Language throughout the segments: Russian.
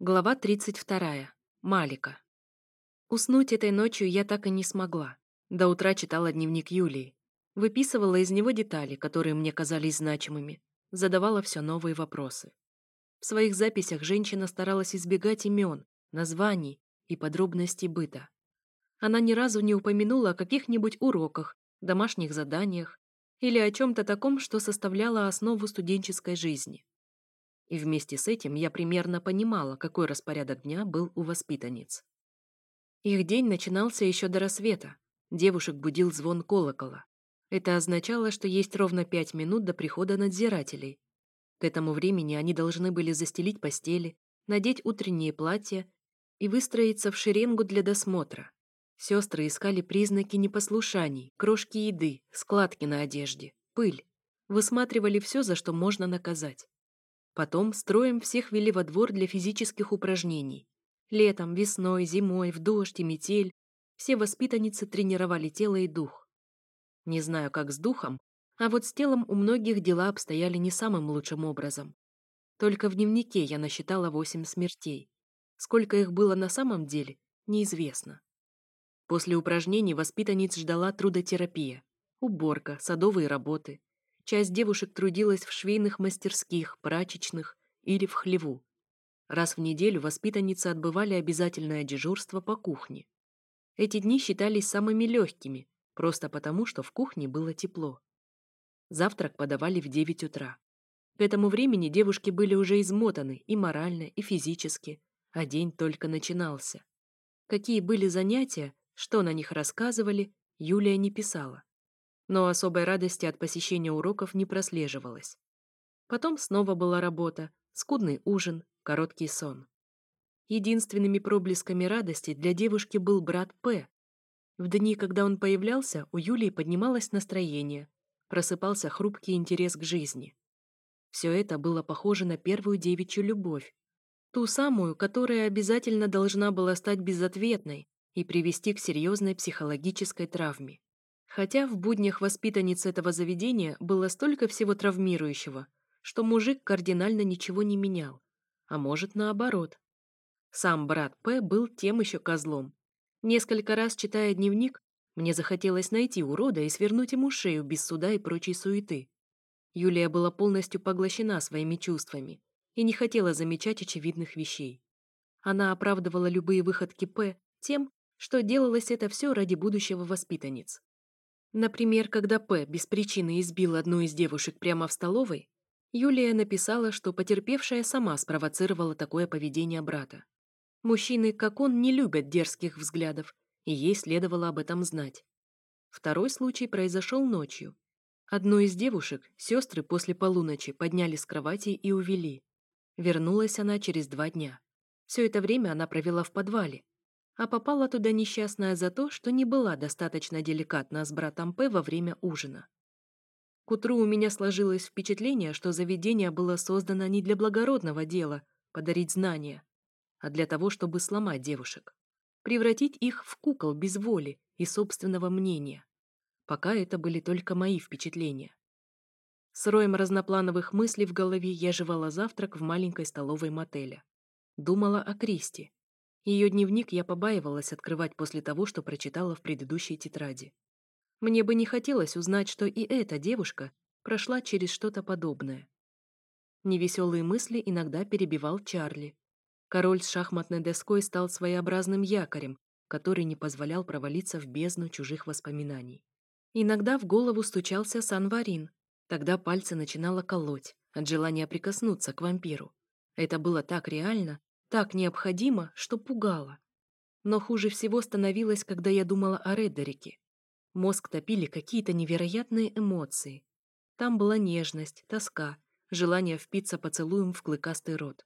Глава 32. Малика. Уснуть этой ночью я так и не смогла. До утра читала дневник Юлии. Выписывала из него детали, которые мне казались значимыми. Задавала все новые вопросы. В своих записях женщина старалась избегать имен, названий и подробностей быта. Она ни разу не упомянула о каких-нибудь уроках, домашних заданиях или о чем-то таком, что составляло основу студенческой жизни. И вместе с этим я примерно понимала, какой распорядок дня был у воспитанниц. Их день начинался еще до рассвета. Девушек будил звон колокола. Это означало, что есть ровно пять минут до прихода надзирателей. К этому времени они должны были застелить постели, надеть утренние платья и выстроиться в шеренгу для досмотра. Сестры искали признаки непослушаний, крошки еды, складки на одежде, пыль. Высматривали все, за что можно наказать. Потом строим всех вели во двор для физических упражнений. Летом, весной, зимой, в дождь и метель все воспитанницы тренировали тело и дух. Не знаю, как с духом, а вот с телом у многих дела обстояли не самым лучшим образом. Только в дневнике я насчитала восемь смертей. Сколько их было на самом деле, неизвестно. После упражнений воспитанниц ждала трудотерапия, уборка, садовые работы, Часть девушек трудилась в швейных мастерских, прачечных или в хлеву. Раз в неделю воспитанницы отбывали обязательное дежурство по кухне. Эти дни считались самыми легкими, просто потому, что в кухне было тепло. Завтрак подавали в 9 утра. К этому времени девушки были уже измотаны и морально, и физически, а день только начинался. Какие были занятия, что на них рассказывали, Юлия не писала но особой радости от посещения уроков не прослеживалось. Потом снова была работа, скудный ужин, короткий сон. Единственными проблесками радости для девушки был брат П. В дни, когда он появлялся, у Юлии поднималось настроение, просыпался хрупкий интерес к жизни. Все это было похоже на первую девичью любовь, ту самую, которая обязательно должна была стать безответной и привести к серьезной психологической травме. Хотя в буднях воспитанниц этого заведения было столько всего травмирующего, что мужик кардинально ничего не менял. А может, наоборот. Сам брат П. был тем еще козлом. Несколько раз читая дневник, мне захотелось найти урода и свернуть ему шею без суда и прочей суеты. Юлия была полностью поглощена своими чувствами и не хотела замечать очевидных вещей. Она оправдывала любые выходки П. тем, что делалось это все ради будущего воспитанниц. Например, когда П. без причины избил одну из девушек прямо в столовой, Юлия написала, что потерпевшая сама спровоцировала такое поведение брата. Мужчины, как он, не любят дерзких взглядов, и ей следовало об этом знать. Второй случай произошел ночью. Одну из девушек сестры после полуночи подняли с кровати и увели. Вернулась она через два дня. Все это время она провела в подвале, а попала туда несчастная за то, что не была достаточно деликатна с братом П во время ужина. К утру у меня сложилось впечатление, что заведение было создано не для благородного дела – подарить знания, а для того, чтобы сломать девушек, превратить их в кукол без воли и собственного мнения. Пока это были только мои впечатления. С роем разноплановых мыслей в голове я жевала завтрак в маленькой столовой мотеля. Думала о Кристи, ее дневник я побаивалась открывать после того, что прочитала в предыдущей тетради. Мне бы не хотелось узнать, что и эта девушка прошла через что-то подобное. Невеселые мысли иногда перебивал Чарли. Король с шахматной доской стал своеобразным якорем, который не позволял провалиться в бездну чужих воспоминаний. Иногда в голову стучался Санварин. Тогда пальцы начинало колоть от желания прикоснуться к вампиру. Это было так реально, так необходимо, что пугало. Но хуже всего становилось, когда я думала о Реддерике. Мозг топили какие-то невероятные эмоции. Там была нежность, тоска, желание впиться поцелуем в клыкастый рот.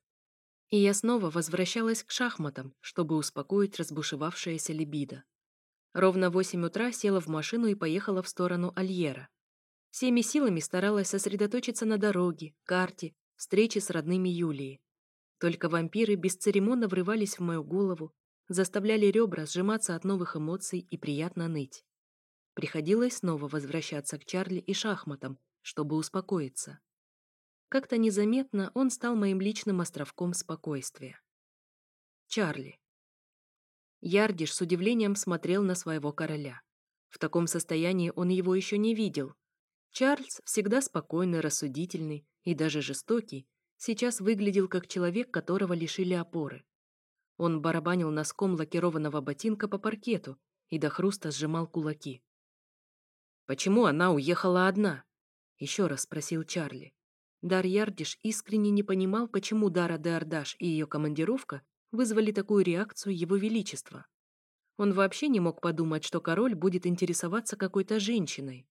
И я снова возвращалась к шахматам, чтобы успокоить разбушевавшееся либидо. Ровно в восемь утра села в машину и поехала в сторону Альера. Всеми силами старалась сосредоточиться на дороге, карте, встрече с родными Юлии. Только вампиры бесцеремонно врывались в мою голову, заставляли ребра сжиматься от новых эмоций и приятно ныть. Приходилось снова возвращаться к Чарли и шахматам, чтобы успокоиться. Как-то незаметно он стал моим личным островком спокойствия. Чарли. Ярдиш с удивлением смотрел на своего короля. В таком состоянии он его еще не видел. Чарльз, всегда спокойный, рассудительный и даже жестокий, сейчас выглядел как человек, которого лишили опоры. Он барабанил носком лакированного ботинка по паркету и до хруста сжимал кулаки. «Почему она уехала одна?» — еще раз спросил Чарли. Дар Ярдиш искренне не понимал, почему Дара де и ее командировка вызвали такую реакцию Его Величества. Он вообще не мог подумать, что король будет интересоваться какой-то женщиной.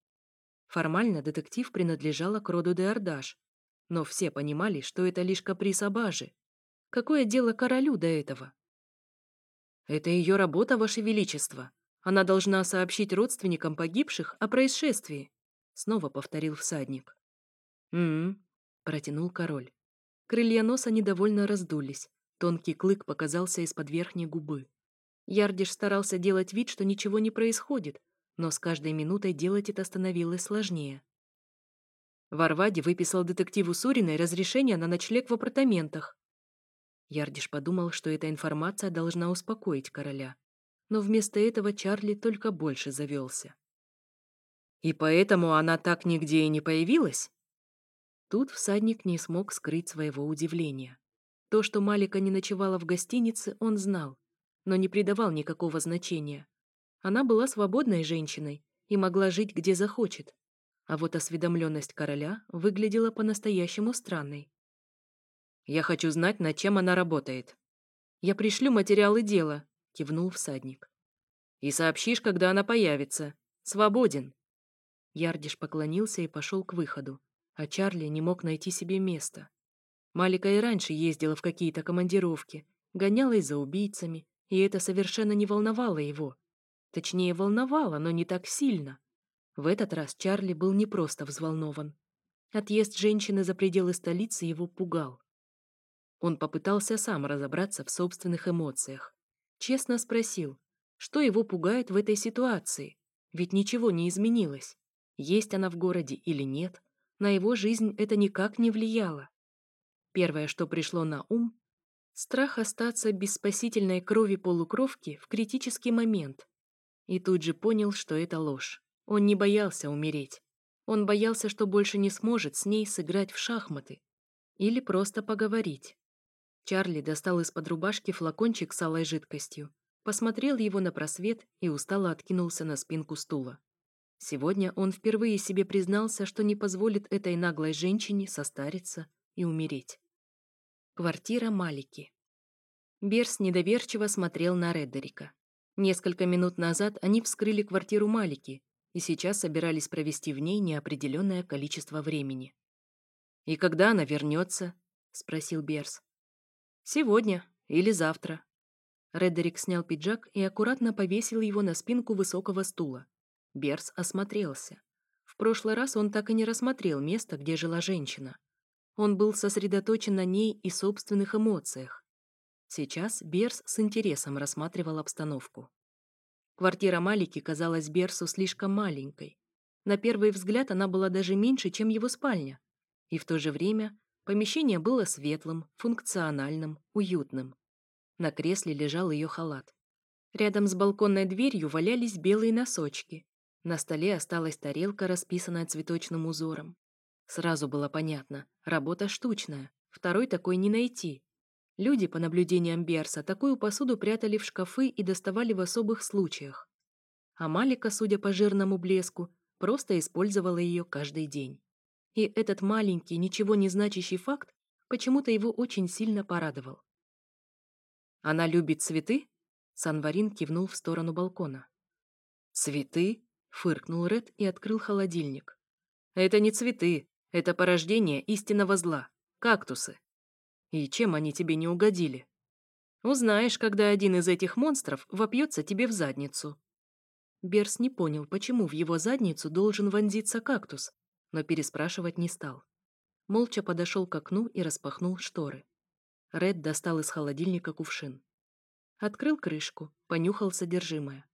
Формально детектив принадлежала к роду де но все понимали, что это лишь каприз Абажи. Какое дело королю до этого? «Это ее работа, Ваше Величество. Она должна сообщить родственникам погибших о происшествии», — снова повторил всадник. «М-м», протянул король. Крылья носа недовольно раздулись. Тонкий клык показался из-под верхней губы. Ярдиш старался делать вид, что ничего не происходит, но с каждой минутой делать это становилось сложнее. Варвади выписал детективу Суриной разрешение на ночлег в апартаментах. Ярдиш подумал, что эта информация должна успокоить короля. Но вместо этого Чарли только больше завелся. «И поэтому она так нигде и не появилась?» Тут всадник не смог скрыть своего удивления. То, что Малика не ночевала в гостинице, он знал, но не придавал никакого значения. Она была свободной женщиной и могла жить где захочет. А вот осведомленность короля выглядела по-настоящему странной. «Я хочу знать, над чем она работает». «Я пришлю материалы дела», — кивнул всадник. «И сообщишь, когда она появится. Свободен». Ярдиш поклонился и пошел к выходу а Чарли не мог найти себе места. Малика и раньше ездила в какие-то командировки, гонялась за убийцами, и это совершенно не волновало его. Точнее, волновало, но не так сильно. В этот раз Чарли был не просто взволнован. Отъезд женщины за пределы столицы его пугал. Он попытался сам разобраться в собственных эмоциях. Честно спросил, что его пугает в этой ситуации, ведь ничего не изменилось. Есть она в городе или нет, на его жизнь это никак не влияло. Первое, что пришло на ум — страх остаться без спасительной крови полукровки в критический момент. И тут же понял, что это ложь. Он не боялся умереть. Он боялся, что больше не сможет с ней сыграть в шахматы. Или просто поговорить. Чарли достал из-под рубашки флакончик с алой жидкостью, посмотрел его на просвет и устало откинулся на спинку стула. Сегодня он впервые себе признался, что не позволит этой наглой женщине состариться и умереть. Квартира Малики. Берс недоверчиво смотрел на Реддерика. Несколько минут назад они вскрыли квартиру Малики и сейчас собирались провести в ней неопределенное количество времени. «И когда она вернется?» — спросил Берс. «Сегодня или завтра». Реддерик снял пиджак и аккуратно повесил его на спинку высокого стула. Берс осмотрелся. В прошлый раз он так и не рассмотрел место, где жила женщина. Он был сосредоточен на ней и собственных эмоциях. Сейчас Берс с интересом рассматривал обстановку. Квартира Малики казалась Берсу слишком маленькой. На первый взгляд она была даже меньше, чем его спальня. И в то же время помещение было светлым, функциональным, уютным. На кресле лежал ее халат. Рядом с балконной дверью валялись белые носочки, на столе осталась тарелка, расписанная цветочным узором. Сразу было понятно, работа штучная, второй такой не найти. Люди, по наблюдениям Берса, такую посуду прятали в шкафы и доставали в особых случаях. А Малика, судя по жирному блеску, просто использовала ее каждый день. И этот маленький, ничего не значащий факт почему-то его очень сильно порадовал. «Она любит цветы?» Санварин кивнул в сторону балкона. «Цветы?» Фыркнул Ред и открыл холодильник. Это не цветы, это порождение истинного зла. Кактусы. И чем они тебе не угодили? Узнаешь, когда один из этих монстров вопьется тебе в задницу. Берс не понял, почему в его задницу должен вонзиться кактус, но переспрашивать не стал. Молча подошел к окну и распахнул шторы. Ред достал из холодильника кувшин. Открыл крышку, понюхал содержимое.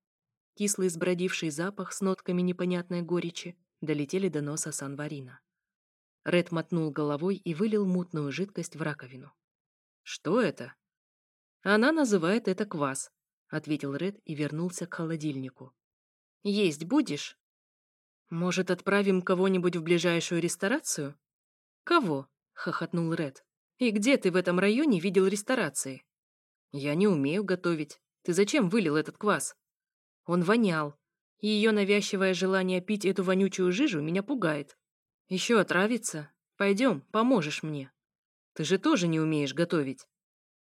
Кислый сбродивший запах с нотками непонятной горечи долетели до носа Санварина. Ред мотнул головой и вылил мутную жидкость в раковину. «Что это?» Она называет это квас, ответил Ред и вернулся к холодильнику. Есть будешь? Может, отправим кого-нибудь в ближайшую ресторацию? Кого? хохотнул Ред. И где ты в этом районе видел ресторации? Я не умею готовить. Ты зачем вылил этот квас? Он вонял. Ее навязчивое желание пить эту вонючую жижу меня пугает. Еще отравиться? Пойдем, поможешь мне. Ты же тоже не умеешь готовить.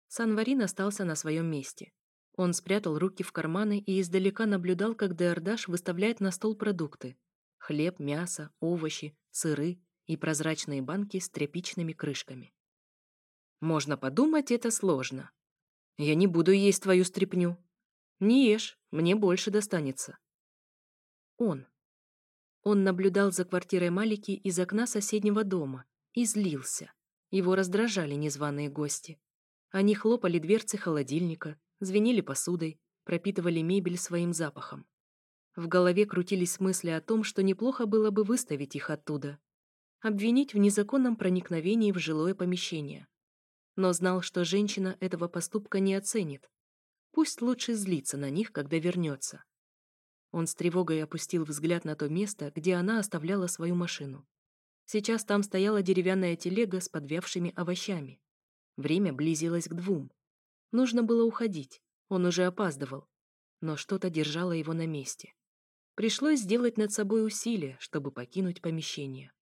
Санварин остался на своем месте. Он спрятал руки в карманы и издалека наблюдал, как Деордаш выставляет на стол продукты. Хлеб, мясо, овощи, сыры и прозрачные банки с тряпичными крышками. Можно подумать, это сложно. Я не буду есть твою стряпню. Не ешь, мне больше достанется. Он. Он наблюдал за квартирой Малики из окна соседнего дома и злился. Его раздражали незваные гости. Они хлопали дверцы холодильника, звенели посудой, пропитывали мебель своим запахом. В голове крутились мысли о том, что неплохо было бы выставить их оттуда. Обвинить в незаконном проникновении в жилое помещение. Но знал, что женщина этого поступка не оценит. Пусть лучше злится на них, когда вернется. Он с тревогой опустил взгляд на то место, где она оставляла свою машину. Сейчас там стояла деревянная телега с подвявшими овощами. Время близилось к двум. Нужно было уходить, он уже опаздывал. Но что-то держало его на месте. Пришлось сделать над собой усилие, чтобы покинуть помещение.